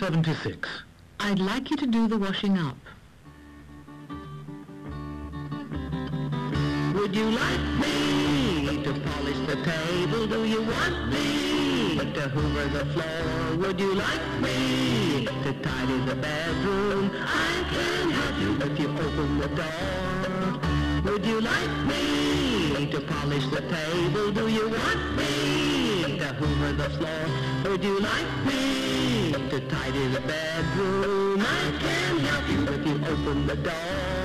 176. I'd like you to do the washing up. Would you like me to polish the table? Do you want me to hoover the floor? Would you like me to tidy the bedroom? I can help you if you open the door. Would you like me to polish the table? Do you want me hoover the floor? Would you like me to tidy the bedroom? I can help you if you open the door.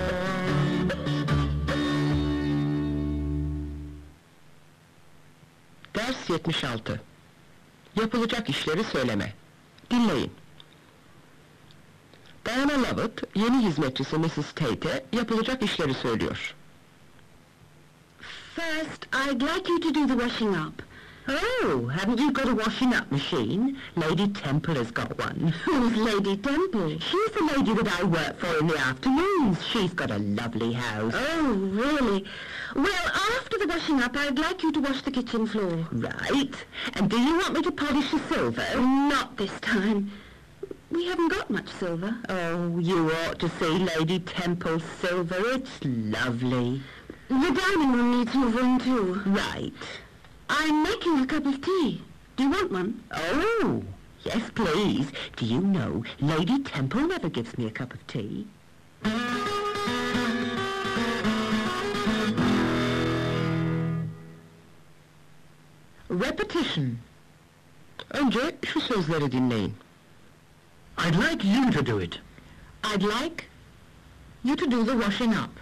Ders 76. Yapılacak işleri söyleme. Dinleyin. Diana Lovett, yeni hizmetçisi Mrs. Tate'e yapılacak işleri söylüyor. First, I'd like you to do the washing up. Oh, haven't you got a washing up machine? Lady Temple has got one. Who's Lady Temple? She's the lady that I work for in the afternoons. She's got a lovely house. Oh, really? Well, after the washing up, I'd like you to wash the kitchen floor. Right. And do you want me to polish the silver? Not this time. We haven't got much silver. Oh, you ought to see Lady Temple's silver. It's lovely. The dining room needs hoovering too. Right. I'm making a cup of tea. Do you want one? Oh, yes, please. Do you know, Lady Temple never gives me a cup of tea. Repetition. Önce şu sözleri dinleyin. I'd like you to do it. I'd like you to do the washing up.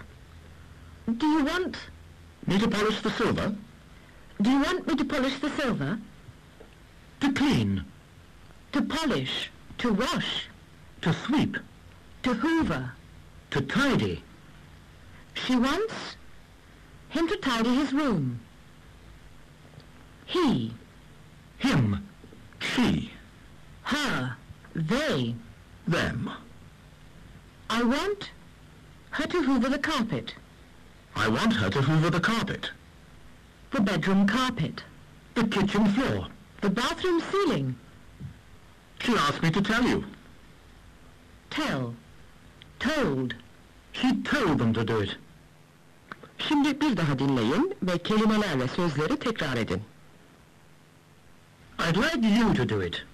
Do you want... Me to polish the silver? Do you want me to polish the silver? To clean? To polish? To wash? To sweep? To hoover? To tidy? She wants him to tidy his room. He, Him? She? her, they. Them? I want her to hoover the carpet. I want her to hoover the carpet. The bedroom carpet. The kitchen floor. The bathroom ceiling. She asked me to tell you. Tell. Told. She told them to do it. Şimdi bir daha dinleyin ve kelimelerle sözleri tekrar edin. I'd like you to do it.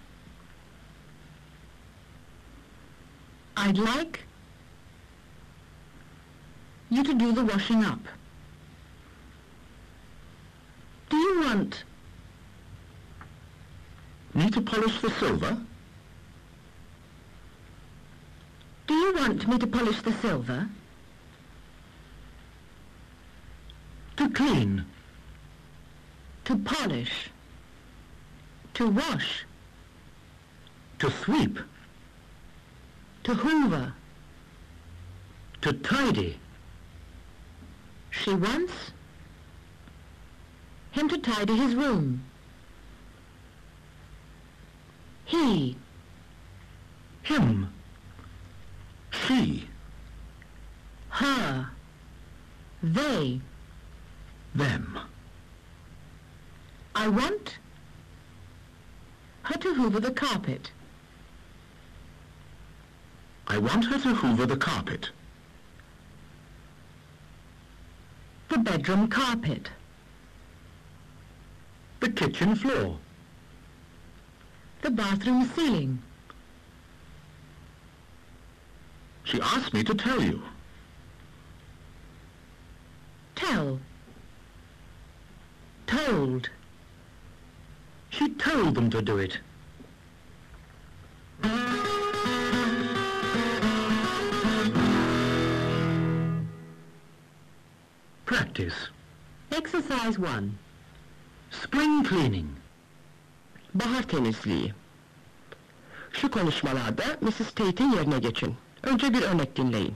I'd like you to do the washing up. Do you want Me to polish the silver? Do you want me to polish the silver? To clean? To polish? To wash? To sweep? To hoover? To tidy? She wants him to tidy his room. He, Him? She? her, they. Them? I want her to hoover the carpet. I want her to hoover the carpet. The bedroom carpet. The kitchen floor. The bathroom ceiling. She asked me to tell you. Tell. Told. She told them to do it. Practice. Exercise 1. Spring cleaning. Bahar temizliği. Şu konuşmalarda Mrs. Tate'in yerine geçin. Önce bir örnek dinleyin.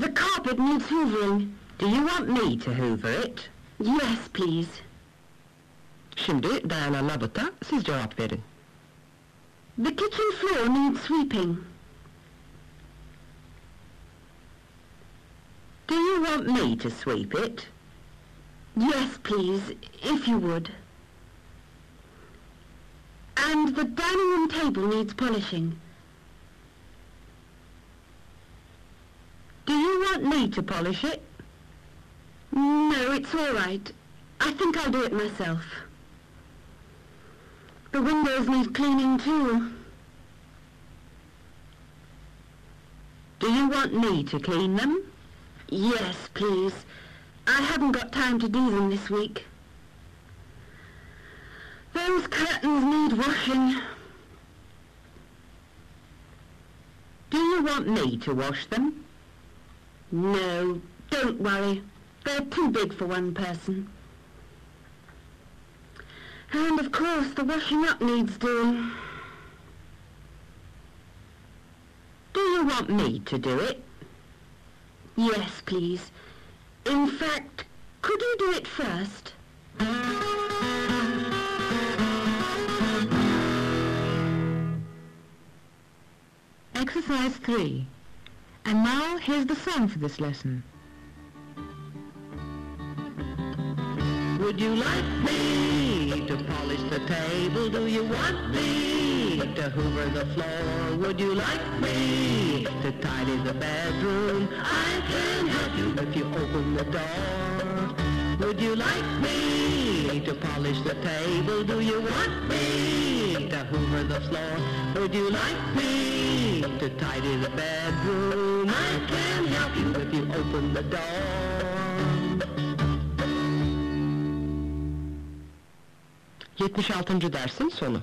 The carpet needs hoovering. Do you want me to hoover it? Yes, please. Şimdi Diana Lovett'a siz cevap verin. The kitchen floor needs sweeping. Do you want me to sweep it? Yes, please, if you would. And the dining room table needs polishing. Do you want me to polish it? No, it's all right. I think I'll do it myself. The windows need cleaning too. Do you want me to clean them? Yes, please. I haven't got time to do them this week. Those curtains need washing. Do you want me to wash them? No, don't worry. They're too big for one person. And of course the washing up needs doing. Do you want me to do it? Yes, please. In fact, could you do it first? Exercise 3. And now here's the song for this lesson. Would you like me to polish the table? Do you want me to hoover the floor? Would you like me the bedroom? I can help you if you open the door. Would you like me to polish the table? Do you want me to hoover the floor? Would you like me to tidy the bedroom? I can help you if you open the door. 76. dersin sonu.